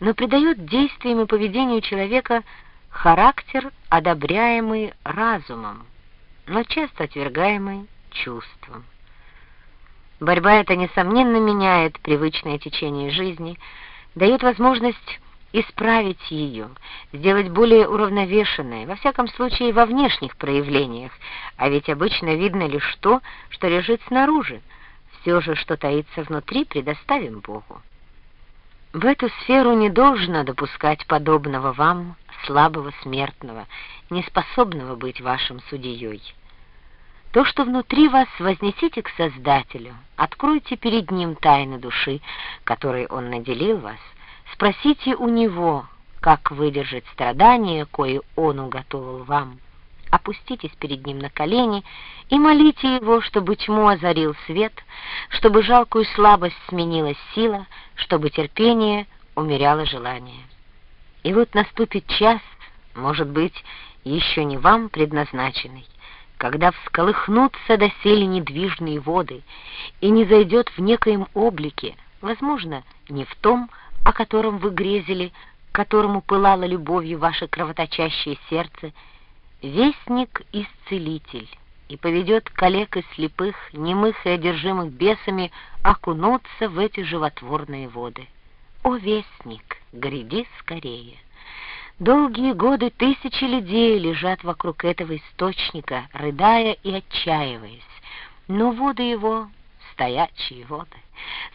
но придает действиям и поведению человека характер, одобряемый разумом, но часто отвергаемый чувством. Борьба эта, несомненно, меняет привычное течение жизни, дает возможность исправить ее, сделать более уравновешенной, во всяком случае во внешних проявлениях, а ведь обычно видно лишь то, что лежит снаружи, все же, что таится внутри, предоставим Богу. В эту сферу не должно допускать подобного вам, слабого смертного, неспособного быть вашим судьей. То, что внутри вас, вознесите к Создателю, откройте перед Ним тайны души, которой Он наделил вас, спросите у Него, как выдержать страдания, кои Он уготовил вам. Опуститесь перед Ним на колени и молите Его, чтобы тьму озарил свет, чтобы жалкую слабость сменилась сила, чтобы терпение умеряло желание. И вот наступит час, может быть, еще не вам предназначенный, когда всколыхнутся доселе недвижные воды и не зайдет в некоем облике, возможно, не в том, о котором вы грезили, которому пылало любовью ваше кровоточащее сердце, вестник-исцелитель, и поведет коллег и слепых, немых и одержимых бесами окунуться в эти животворные воды. О, вестник, гряди скорее! Долгие годы тысячи людей лежат вокруг этого источника, рыдая и отчаиваясь, но воды его — стоячие воды.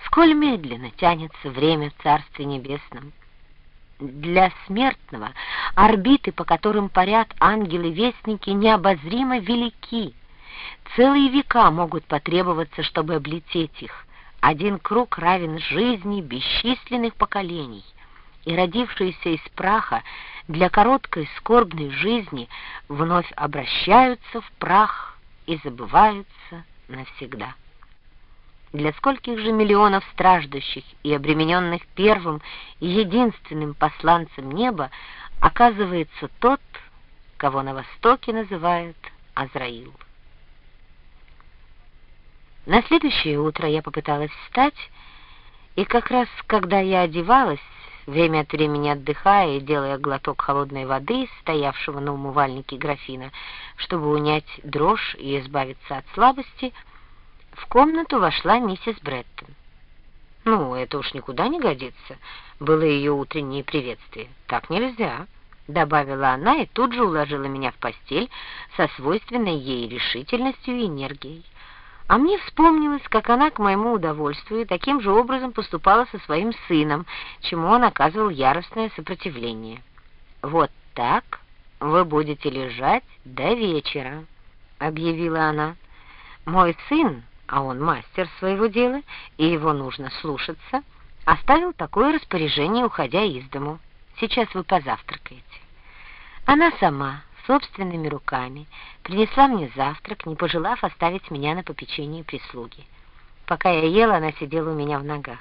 Сколь медленно тянется время в Царстве Небесном. Для смертного орбиты, по которым парят ангелы-вестники, необозримо велики. Целые века могут потребоваться, чтобы облететь их. Один круг равен жизни бесчисленных поколений — и родившиеся из праха для короткой скорбной жизни вновь обращаются в прах и забываются навсегда. Для скольких же миллионов страждущих и обремененных первым и единственным посланцем неба оказывается тот, кого на Востоке называют Азраил. На следующее утро я попыталась встать, и как раз когда я одевалась, время от времени отдыхая и делая глоток холодной воды, стоявшего на умывальнике графина, чтобы унять дрожь и избавиться от слабости, в комнату вошла миссис Бреттон. «Ну, это уж никуда не годится», — было ее утреннее приветствие. «Так нельзя», — добавила она и тут же уложила меня в постель со свойственной ей решительностью и энергией. А мне вспомнилось, как она, к моему удовольствию, таким же образом поступала со своим сыном, чему он оказывал яростное сопротивление. «Вот так вы будете лежать до вечера», — объявила она. «Мой сын, а он мастер своего дела, и его нужно слушаться, оставил такое распоряжение, уходя из дому. Сейчас вы позавтракаете». Она сама собственными руками принесла мне завтрак, не пожелав оставить меня на попечении прислуги. Пока я ела, она сидела у меня в ногах.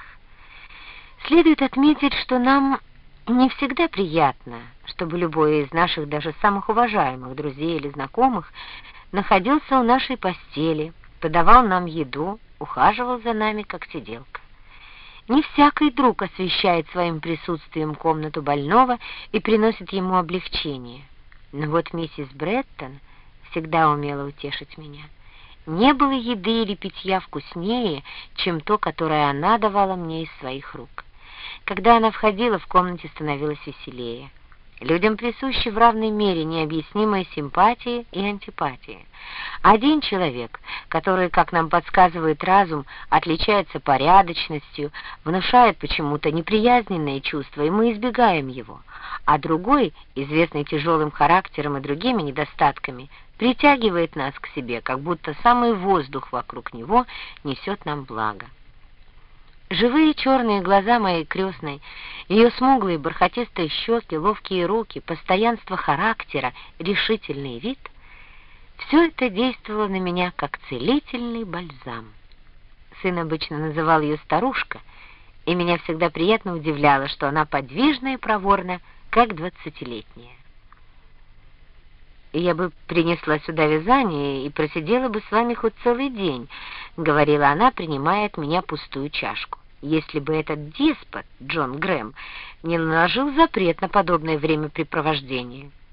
Следует отметить, что нам не всегда приятно, чтобы любой из наших даже самых уважаемых друзей или знакомых находился у нашей постели, подавал нам еду, ухаживал за нами, как сиделка. Не всякий друг освещает своим присутствием комнату больного и приносит ему облегчение. Но вот миссис Бреттон всегда умела утешить меня. Не было еды или питья вкуснее, чем то, которое она давала мне из своих рук. Когда она входила, в комнате становилось веселее. Людям присущи в равной мере необъяснимые симпатии и антипатии. Один человек, который, как нам подсказывает разум, отличается порядочностью, внушает почему-то неприязненные чувства, и мы избегаем его, а другой, известный тяжелым характером и другими недостатками, притягивает нас к себе, как будто самый воздух вокруг него несет нам благо. Живые черные глаза моей крестной, ее смуглые бархатистые щеки, ловкие руки, постоянство характера, решительный вид — все это действовало на меня как целительный бальзам. Сын обычно называл ее старушка, и меня всегда приятно удивляло, что она подвижна и проворна, как двадцатилетняя. «Я бы принесла сюда вязание и просидела бы с вами хоть целый день», — говорила она, принимая от меня пустую чашку. Если бы этот деспот, Джон Грэм, не наложил запрет на подобное времяпрепровождение.